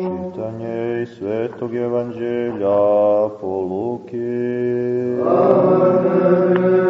Čitanje iz Svetog Evanđelja po Luki. Pazimo,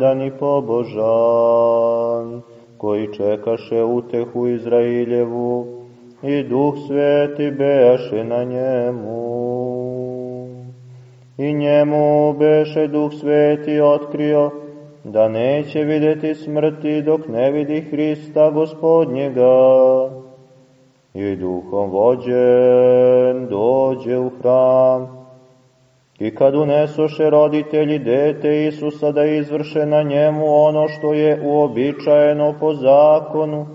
pravedan i pobožan, koji čekaše utehu Izrailjevu, i duh sveti bejaše na njemu. I njemu beše duh sveti otkrio da neće videti smrti dok ne vidi Hrista gospodnjega. I duhom vođen dođe u hram. I kad unesoše roditelji dete Isusa da izvrše na njemu ono što je uobičajeno po zakonu,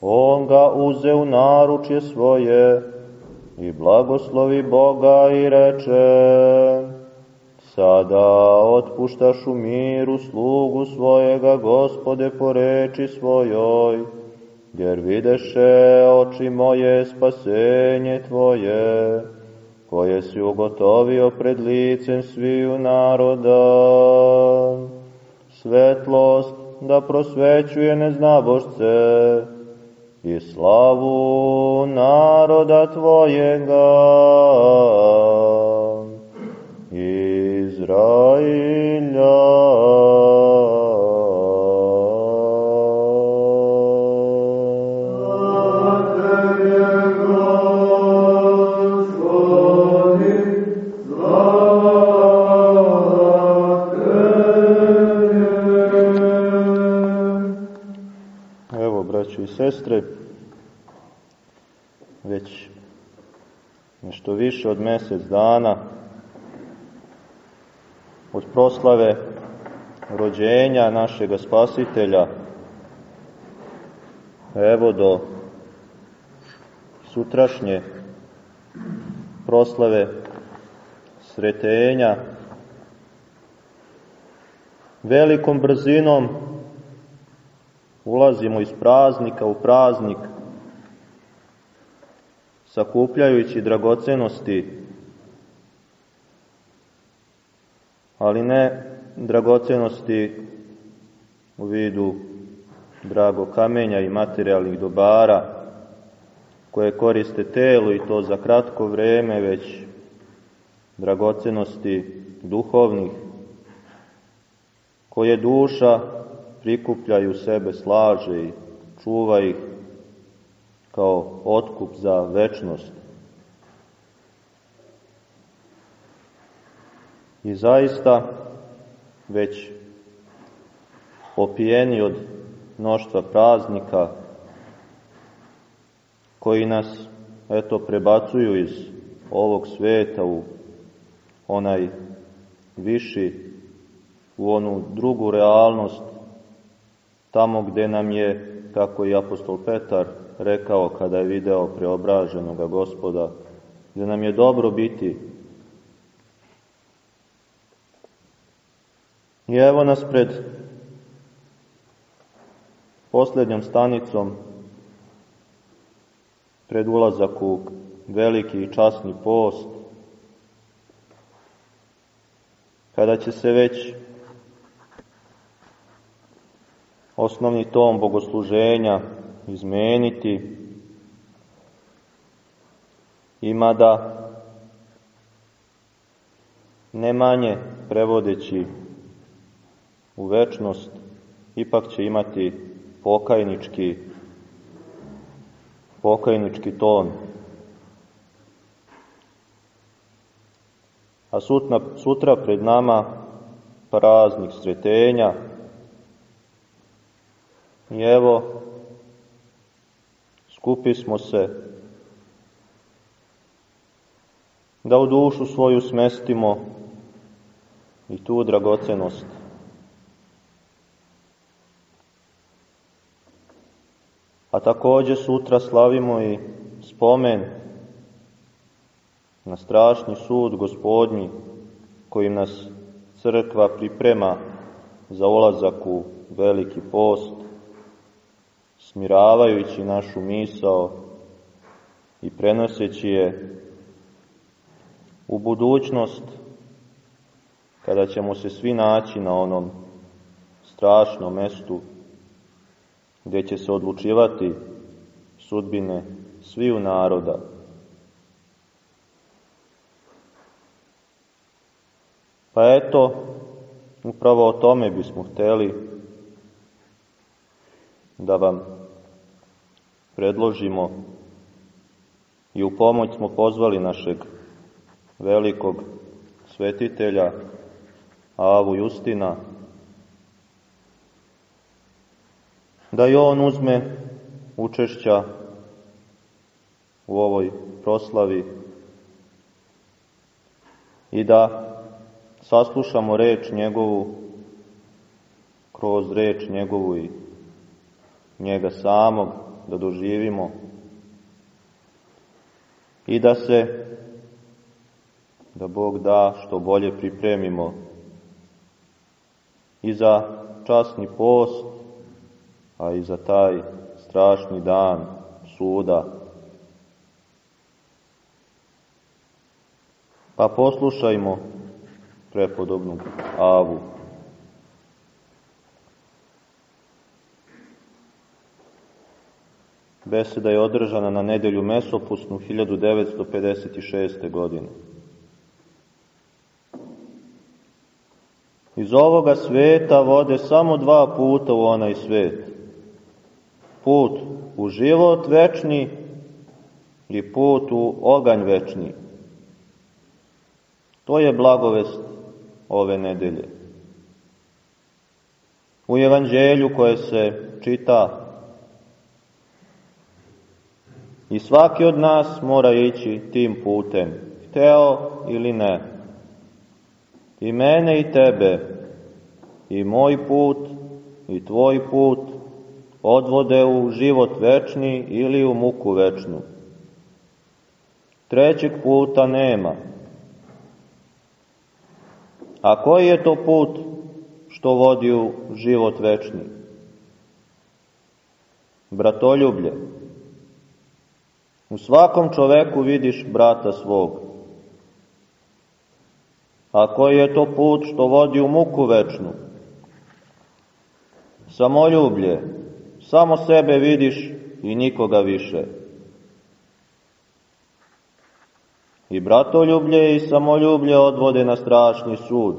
on ga uze u naručje svoje i blagoslovi Boga i reče, sada otpuštaš u miru slugu svojega, gospode, po reči svojoj, jer videše oči moje spasenje tvoje, koje si ugotovio pred licem sviju naroda. Svetlost da prosvećuje neznabošce, i slavu naroda Tvojega, više od mesec dana od proslave rođenja našega spasitelja, evo do sutrašnje proslave sretenja, velikom brzinom ulazimo iz praznika u praznik, sakupljajući dragocenosti, ali ne dragocenosti u vidu drago kamenja i materijalnih dobara, koje koriste telo i to za kratko vreme, već dragocenosti duhovnih, koje duša prikupljaju sebe, slaže i čuva ih kao otkup za večnost. I zaista, već opijeni od mnoštva praznika, koji nas, eto, prebacuju iz ovog sveta u onaj viši, u onu drugu realnost, tamo gde nam je, kako i apostol Petar rekao kada je video preobraženog gospoda, gde nam je dobro biti. I evo nas pred posljednjom stanicom, pred ulazak u veliki i časni post, kada će se već osnovni tom bogosluženja izmeniti, ima da ne manje prevodeći u večnost, ipak će imati pokajnički, pokajnički ton. A sutra, sutra pred nama praznik sretenja, I evo, skupi smo se da u dušu svoju smestimo i tu dragocenost. A takođe sutra slavimo i spomen na strašni sud gospodnji kojim nas crkva priprema za ulazak u veliki post, smiravajući našu misao i prenoseći je u budućnost kada ćemo se svi naći na onom strašnom mestu gdje će se odlučivati sudbine sviju naroda. Pa eto, upravo o tome bismo hteli da vam predložimo i u pomoć smo pozvali našeg velikog svetitelja Avu Justina, da i on uzme učešća u ovoj proslavi i da saslušamo reč njegovu kroz reč njegovu i njega samog da doživimo i da se da Bog da što bolje pripremimo i za časni post, a i za taj strašni dan suda. Pa poslušajmo prepodobnu Avu. Beseda je održana na nedelju Mesopusnu 1956. godine. Iz ovoga sveta vode samo dva puta u onaj svet. Put u život večni i put u oganj večni. To je blagovest ove nedelje. U evanđelju koje se čita i svaki od nas mora ići tim putem, hteo ili ne. I mene i tebe, i moj put, i tvoj put, odvode u život večni ili u muku večnu. Trećeg puta nema. A koji je to put što vodi u život večni? Bratoljublje. U svakom čoveku vidiš brata svog. A koji je to put što vodi u muku večnu? Samoljublje. Samo sebe vidiš i nikoga više. I bratoljublje i samoljublje odvode na strašni sud.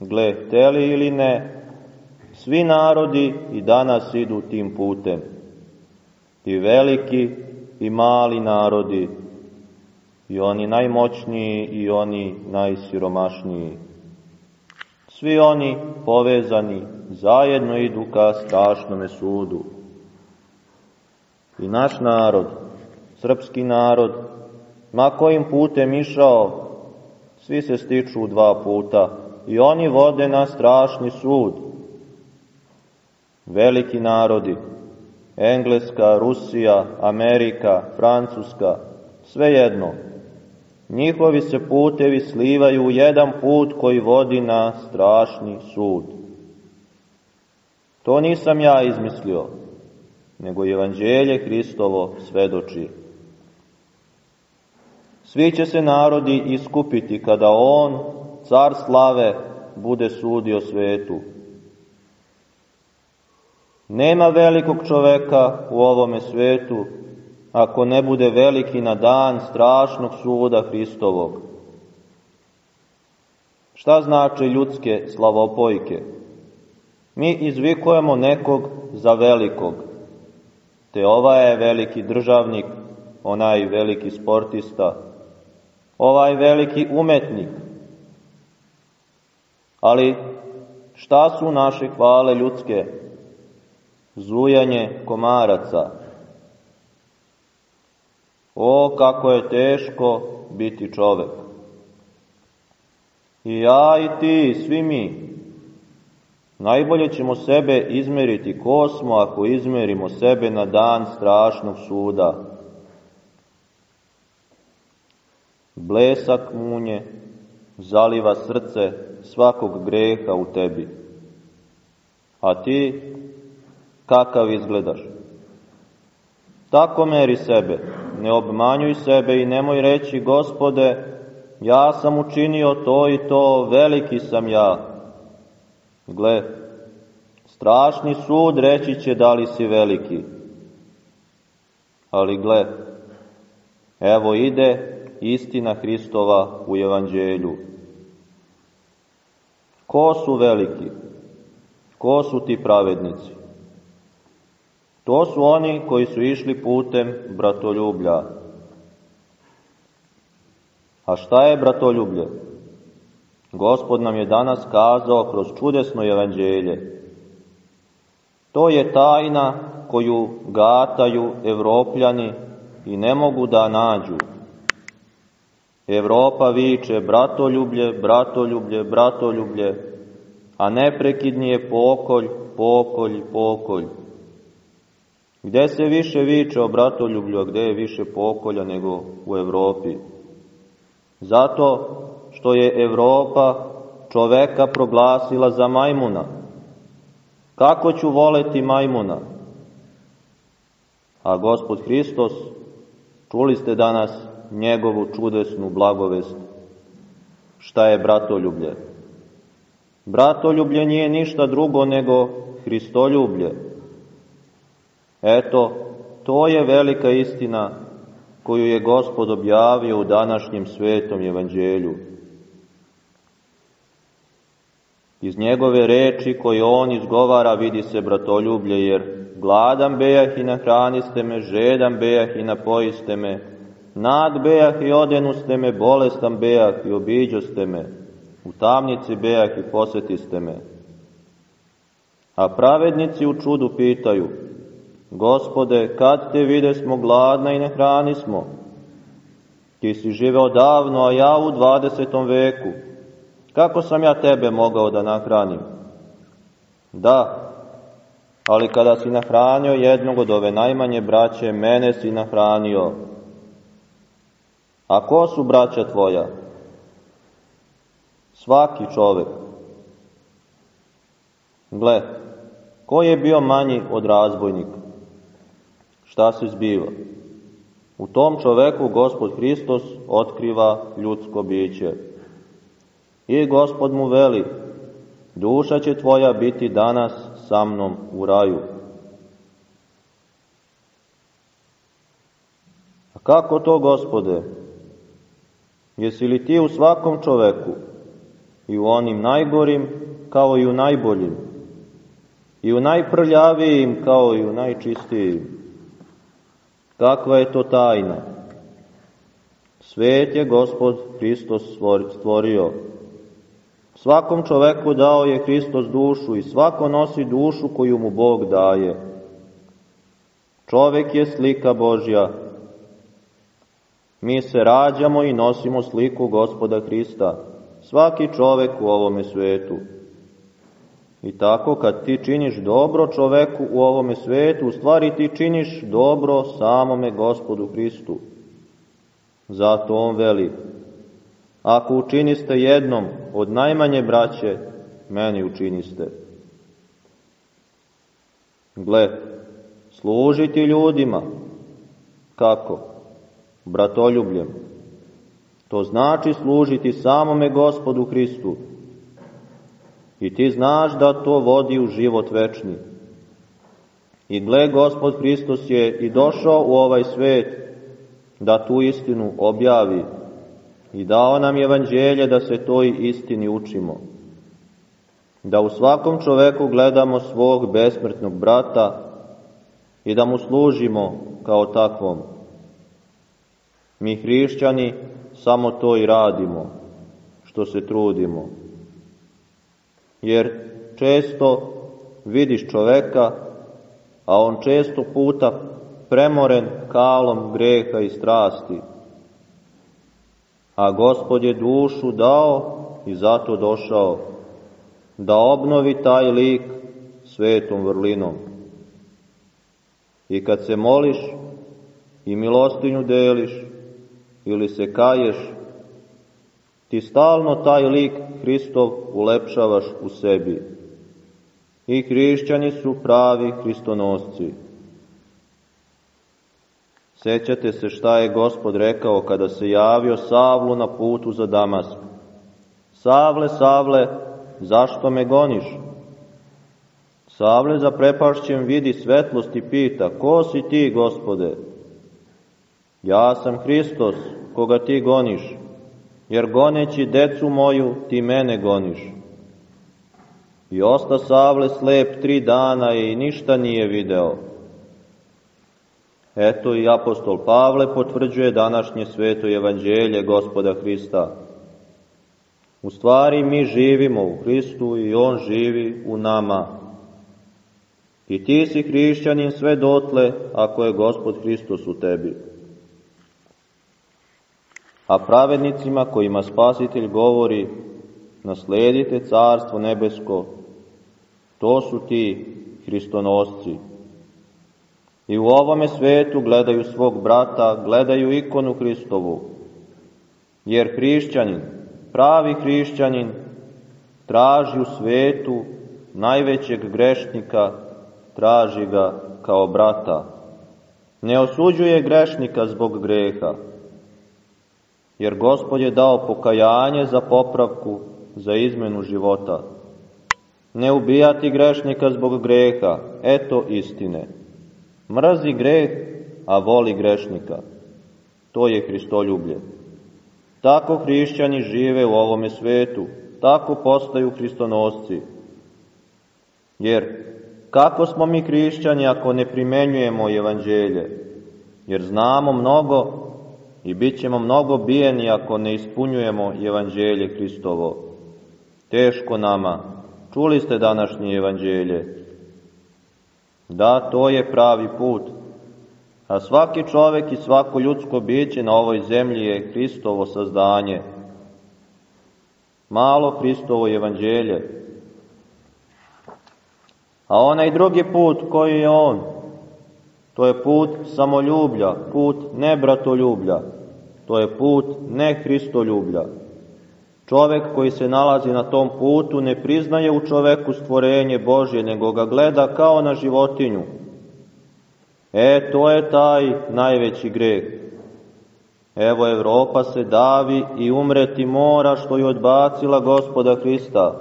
Gle, teli ili ne, svi narodi i danas idu tim putem. I veliki i mali narodi, i oni najmoćniji i oni najsiromašniji. Svi oni povezani zajedno idu ka strašnome sudu. I naš narod, srpski narod, ma kojim putem išao, svi se stiču dva puta i oni vode na strašni sud. Veliki narodi, Engleska, Rusija, Amerika, Francuska, svejedno, njihovi se putevi slivaju u jedan put koji vodi na strašni sud. To nisam ja izmislio, nego evanđelje Hristovo svedoči. Svi će se narodi iskupiti kada On, car slave, bude sudio svetu. Nema velikog čoveka u ovome svetu ako ne bude veliki na dan strašnog suda Hristovog. Šta znači ljudske slavopojke? Mi izvikujemo nekog za velikog, te ovaj je veliki državnik, onaj veliki sportista, ovaj veliki umetnik. Ali šta su naše hvale ljudske? Zujanje komaraca. O, kako je teško biti čovek. I ja i ti, svi mi, najbolje ćemo sebe izmeriti ko smo ako izmerimo sebe na dan strašnog suda. blesak munje zaliva srce svakog greha u tebi. A ti kakav izgledaš? Tako meri sebe, ne obmanjuj sebe i nemoj reći, gospode, ja sam učinio to i to, veliki sam ja. Gle, strašni sud reći će da li si veliki. Ali gle, evo ide istina Hristova u evanđelju. Ko su veliki? Ko su ti pravednici? To su oni koji su išli putem bratoljublja. A šta je bratoljublje? Gospod nam je danas kazao kroz čudesno evanđelje. To je tajna koju gataju evropljani i ne mogu da nađu. Evropa viče bratoljublje, bratoljublje, bratoljublje, a neprekidni je pokolj, pokolj, pokolj. Gde se više viče o bratoljublju, a gde je više pokolja nego u Evropi? Zato što je Evropa čoveka proglasila za majmuna. Kako ću voleti majmuna? A Gospod Hristos, čuli ste danas njegovu čudesnu blagovest. Šta je bratoljublje? Bratoljublje nije ništa drugo nego Hristoljublje. Eto, to je velika istina koju je Gospod objavio u današnjem svetom evanđelju. Iz njegove reči koje on izgovara vidi se bratoljublje, jer gladan bejah i nahraniste me, žedan bejah i napojiste me, nag bejah i odenuste me, bolestan bejah i obiđoste me, u tamnici bejah i posetiste me. A pravednici u čudu pitaju, Gospode, kad te vide smo gladna i ne hrani smo? Ti si živeo davno, a ja u 20. veku. Kako sam ja tebe mogao da nahranim? Da, ali kada si nahranio jednog od ove najmanje braće, mene si nahranio. A ko su braća tvoja? Svaki čovek. Gle, ko je bio manji od razbojnika? Šta se zbiva? U tom čoveku Gospod Hristos otkriva ljudsko biće. I Gospod mu veli, duša će tvoja biti danas sa mnom u raju. A kako to, Gospode? Jesi li ti u svakom čoveku, i u onim najgorim kao i u najboljim, i u najprljavijim kao i u najčistijim? Kakva je to tajna? Svet je Gospod Hristos stvorio. Svakom čoveku dao je Hristos dušu i svako nosi dušu koju mu Bog daje. Čovek je slika Božja. Mi se rađamo i nosimo sliku Gospoda Hrista. Svaki čovek u ovome svetu. I tako kad ti činiš dobro čoveku u ovome svetu, u stvari ti činiš dobro samome gospodu Hristu. Zato on veli, ako učiniste jednom od najmanje braće, meni učiniste. Gle, služiti ljudima. Kako? Bratoljubljem. To znači služiti samome gospodu Hristu I ti znaš da to vodi u život večni. I gle, Gospod Hristos je i došao u ovaj svet da tu istinu objavi i dao nam evanđelje da se toj istini učimo. Da u svakom čoveku gledamo svog besmrtnog brata i da mu služimo kao takvom. Mi hrišćani samo to i radimo, što se trudimo jer često vidiš čoveka, a on često puta premoren kalom greha i strasti. A gospod je dušu dao i zato došao da obnovi taj lik svetom vrlinom. I kad se moliš i milostinju deliš ili se kaješ Ti stalno taj lik Hristov ulepšavaš u sebi. I hrišćani su pravi hristonosci. Sećate se šta je gospod rekao kada se javio Savlu na putu za Damask. Savle, Savle, zašto me goniš? Savle za prepašćem vidi svetlost i pita, ko si ti, gospode? Ja sam Hristos, koga ti goniš, jer goneći decu moju, ti mene goniš. I osta Savle slep tri dana i ništa nije video. Eto i apostol Pavle potvrđuje današnje sveto evanđelje gospoda Hrista. U stvari mi živimo u Hristu i On živi u nama. I ti si hrišćanin sve dotle ako je gospod Hristos u tebi. A pravednicima kojima spasitelj govori nasledite carstvo nebesko, to su ti hristonosci. I u ovome svetu gledaju svog brata, gledaju ikonu Hristovu, jer hrišćanin, pravi hrišćanin, traži u svetu najvećeg grešnika, traži ga kao brata. Ne osuđuje grešnika zbog greha, jer Gospod je dao pokajanje za popravku, za izmenu života. Ne ubijati grešnika zbog greha, eto istine. Mrazi greh, a voli grešnika. To je Hristoljublje. Tako hrišćani žive u ovome svetu, tako postaju hristonosci. Jer kako smo mi hrišćani ako ne primenjujemo evanđelje? Jer znamo mnogo i bit ćemo mnogo bijeni ako ne ispunjujemo evanđelje Hristovo. Teško nama. Čuli ste današnje evanđelje. Da, to je pravi put. A svaki čovek i svako ljudsko biće na ovoj zemlji je Hristovo sazdanje. Malo Hristovo evanđelje. A onaj drugi put koji je on, to je put samoljublja, put nebratoljublja, to je put ne Hristoljublja. Čovek koji se nalazi na tom putu ne priznaje u čoveku stvorenje Božje, nego ga gleda kao na životinju. E, to je taj najveći greh. Evo, Evropa se davi i umreti mora što je odbacila gospoda Hrista.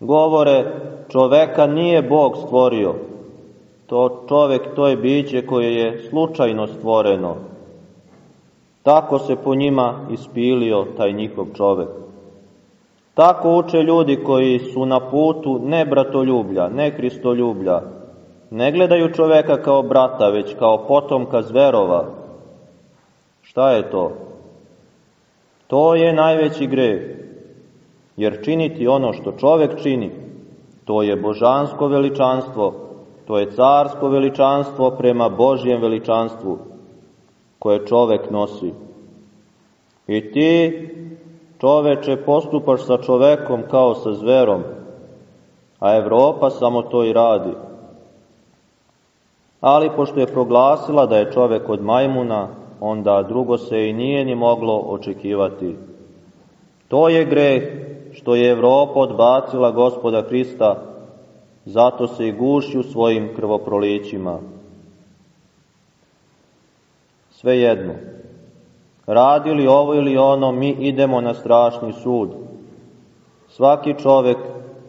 Govore, čoveka nije Bog stvorio. To čovek, to je biće koje je slučajno stvoreno. Tako se po njima ispilio taj njihov čovek. Tako uče ljudi koji su na putu ne bratoljublja, ne hristoljublja. Ne gledaju čoveka kao brata, već kao potomka zverova. Šta je to? To je najveći greh. Jer činiti ono što čovek čini, to je božansko veličanstvo, to je carsko veličanstvo prema Božjem veličanstvu koje čovek nosi. I ti Čoveče, postupaš sa čovekom kao sa zverom, a Evropa samo to i radi. Ali pošto je proglasila da je čovek od majmuna, onda drugo se i nije ni moglo očekivati. To je greh što je Evropa odbacila gospoda Hrista, zato se i guši u svojim krvoprolićima. Sve jedno, radili ovo ili ono, mi idemo na strašni sud. Svaki čovek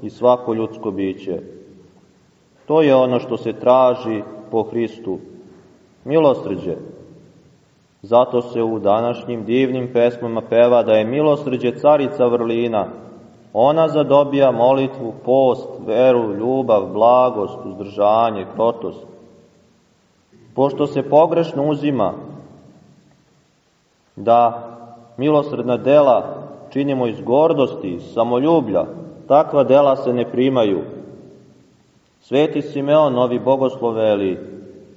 i svako ljudsko biće. To je ono što se traži po Hristu. Milosrđe. Zato se u današnjim divnim pesmama peva da je milosrđe carica vrlina. Ona zadobija molitvu, post, veru, ljubav, blagost, uzdržanje, krotost. Pošto se pogrešno uzima, da milosredna dela činimo iz gordosti, iz samoljublja, takva dela se ne primaju. Sveti Simeon, novi bogosloveli,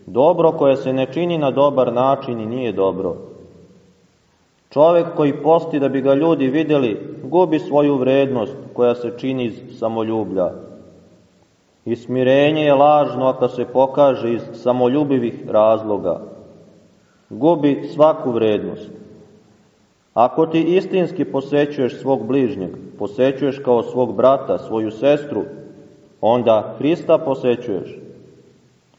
dobro koje se ne čini na dobar način i nije dobro. Čovek koji posti da bi ga ljudi videli, gubi svoju vrednost koja se čini iz samoljublja. I smirenje je lažno ako se pokaže iz samoljubivih razloga. Gubi svaku vrednost. Ako ti istinski posećuješ svog bližnjeg, posećuješ kao svog brata, svoju sestru, onda Hrista posećuješ.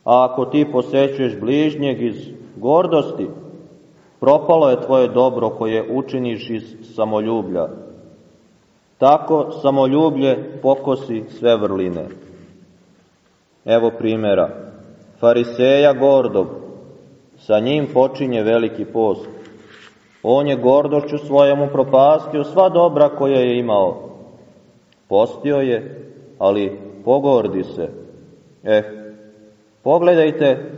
A ako ti posećuješ bližnjeg iz gordosti, propalo je tvoje dobro koje učiniš iz samoljublja. Tako samoljublje pokosi sve vrline. Evo primjera. Fariseja gordog, sa njim počinje veliki post. On je gordošću svojemu propastio sva dobra koja je imao. Postio je, ali pogordi se. Eh, pogledajte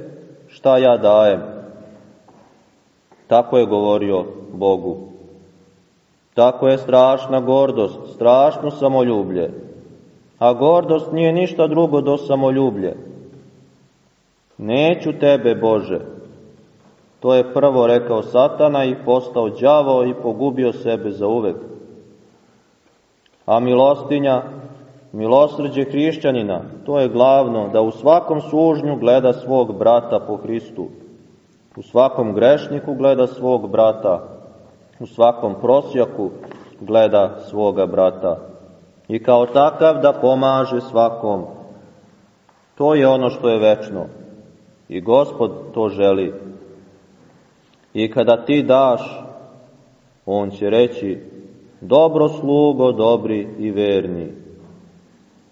šta ja dajem. Tako je govorio Bogu. Tako je strašna gordost, strašno samoljublje. A gordost nije ništa drugo do samoljublje. Neću tebe, Bože. To je prvo rekao satana i postao đavo i pogubio sebe za uvek. A milostinja, milosrđe hrišćanina, to je glavno, da u svakom sužnju gleda svog brata po Hristu. U svakom grešniku gleda svog brata, u svakom prosjaku gleda svoga brata i kao takav da pomaže svakom. To je ono što je večno i Gospod to želi. I kada ti daš, on će reći, dobro slugo, dobri i verni.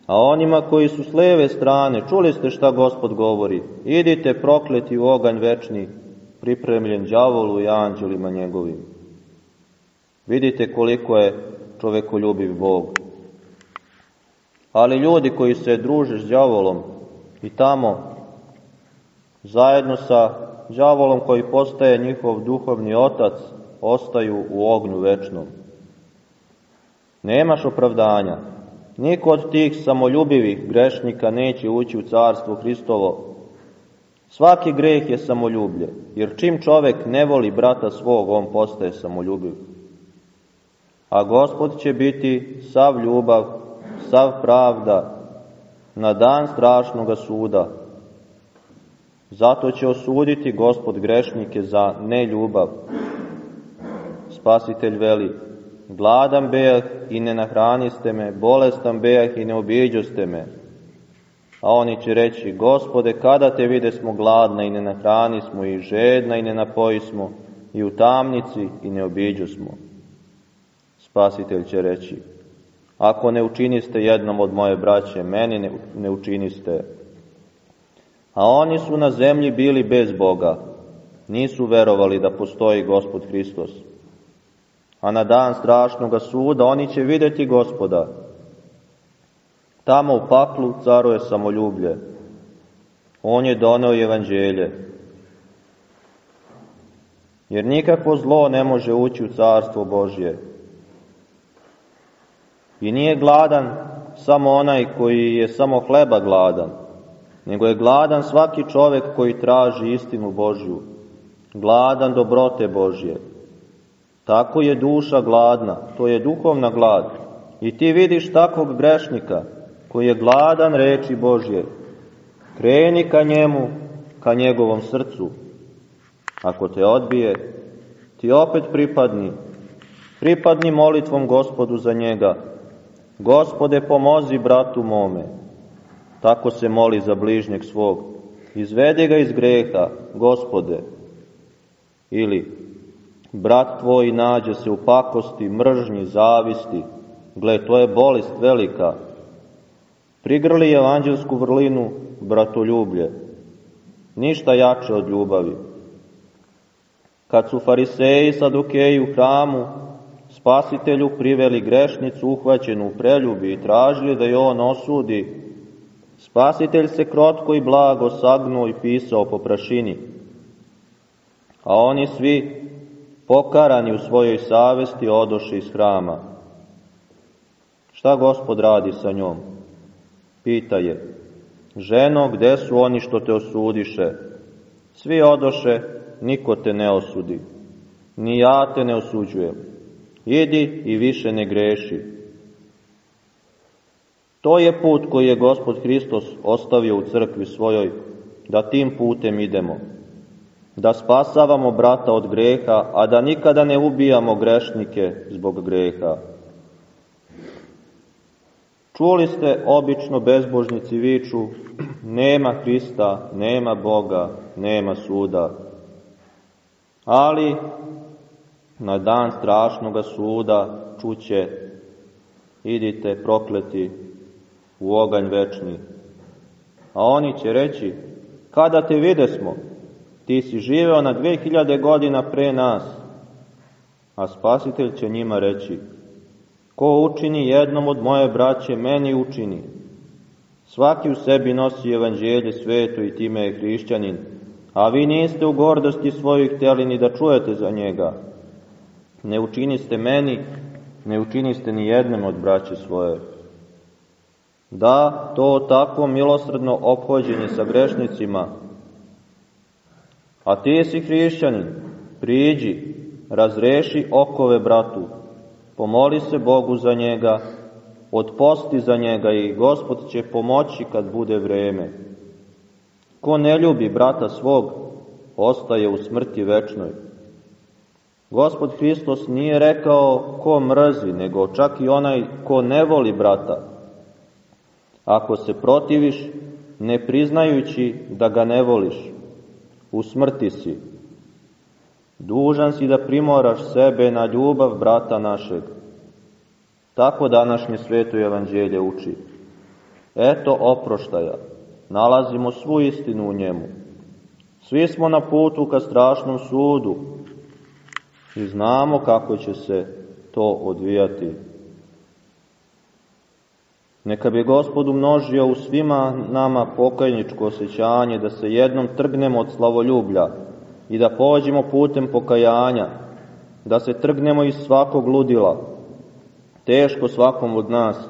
A onima koji su s leve strane, čuli ste šta Gospod govori, idite prokleti u oganj večni, pripremljen đavolu i anđelima njegovim. Vidite koliko je čovekoljubiv Bog. Ali ljudi koji se druže s đavolom i tamo zajedno sa đavolom koji postaje njihov duhovni otac, ostaju u ognju večnom. Nemaš opravdanja. Niko od tih samoljubivih grešnika neće ući u carstvo Hristovo. Svaki greh je samoljublje, jer čim čovek ne voli brata svog, on postaje samoljubiv. A gospod će biti sav ljubav, sav pravda, na dan strašnoga suda, Zato će osuditi gospod grešnike za neljubav. Spasitelj veli, gladan bejah i ne nahraniste me, bolestan bejah i ne obiđoste me. A oni će reći, gospode, kada te vide smo gladna i ne nahrani smo, i žedna i ne napoji smo, i u tamnici i ne obiđo smo. Spasitelj će reći, ako ne učiniste jednom od moje braće, meni ne, ne učiniste A oni su na zemlji bili bez Boga, nisu verovali da postoji Gospod Hristos. A na dan strašnog suda oni će videti Gospoda. Tamo u paklu caruje samoljublje. On je doneo evanđelje. Jer nikakvo zlo ne može ući u carstvo Božje. I nije gladan samo onaj koji je samo hleba gladan, nego je gladan svaki čovek koji traži istinu Božju, gladan dobrote Božje. Tako je duša gladna, to je duhovna glad. I ti vidiš takvog grešnika koji je gladan reči Božje. Kreni ka njemu, ka njegovom srcu. Ako te odbije, ti opet pripadni. Pripadni molitvom gospodu za njega. Gospode, pomozi bratu mome tako se moli za bližnjeg svog. Izvedi ga iz greha, gospode. Ili, brat tvoj nađe se u pakosti, mržnji, zavisti. Gle, to je bolest velika. Prigrli evanđelsku vrlinu, bratoljublje. Ništa jače od ljubavi. Kad su fariseji sadukeji u hramu, spasitelju priveli grešnicu uhvaćenu u preljubi i tražili da je on osudi, Spasitelj se krotko i blago sagnuo i pisao po prašini, a oni svi, pokarani u svojoj savesti, odoši iz hrama. Šta gospod radi sa njom? Pita je, ženo, gde su oni što te osudiše? Svi odoše, niko te ne osudi, ni ja te ne osuđujem. Idi i više ne greši. To je put koji je Gospod Hristos ostavio u crkvi svojoj, da tim putem idemo. da spasavamo brata od greha, a da nikada ne ubijamo grešnike zbog greha. Čuli ste obično bezbožnici viču, nema Hrista, nema Boga, nema suda. Ali na dan strašnoga suda čuće, idite prokleti u oganj večni. A oni će reći, kada te vide smo, ti si živeo na 2000 godina pre nas. A spasitelj će njima reći, ko učini jednom od moje braće, meni učini. Svaki u sebi nosi evanđelje svetu i time je hrišćanin, a vi niste u gordosti svojih htjeli ni da čujete za njega. Ne učiniste meni, ne učiniste ni jednom od braće svoje. Da, to takvo milosredno ophođenje sa grešnicima, a ti si hrišćanin, priđi, razreši okove bratu, pomoli se Bogu za njega, odposti za njega i Gospod će pomoći kad bude vreme. Ko ne ljubi brata svog, ostaje u smrti večnoj. Gospod Hristos nije rekao ko mrzi, nego čak i onaj ko ne voli brata. Ako se protiviš, ne priznajući da ga ne voliš, u smrti si. Dužan si da primoraš sebe na ljubav brata našeg. Tako današnje sveto evanđelje uči. Eto oproštaja, nalazimo svu istinu u njemu. Svi smo na putu ka strašnom sudu i znamo kako će se to odvijati. Neka bi Gospod umnožio u svima nama pokajničko osjećanje da se jednom trgnemo od slavoljublja i da pođemo putem pokajanja, da se trgnemo iz svakog ludila, teško svakom od nas,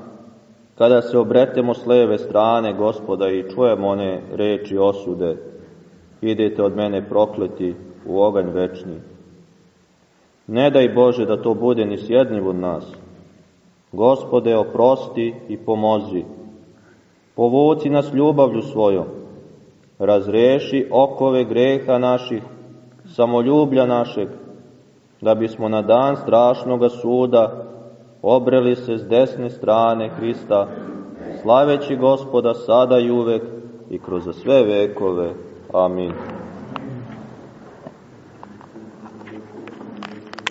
kada se obretemo s leve strane gospoda i čujemo one reči osude, idete od mene prokleti u oganj večni. Ne daj Bože da to bude ni s od nas, Gospode, oprosti i pomozi. Povuci nas ljubavlju svojom. Razreši okove greha naših, samoljublja našeg, da bismo na dan strašnoga suda obreli se s desne strane Hrista, slaveći gospoda sada i uvek i kroz sve vekove. Amin.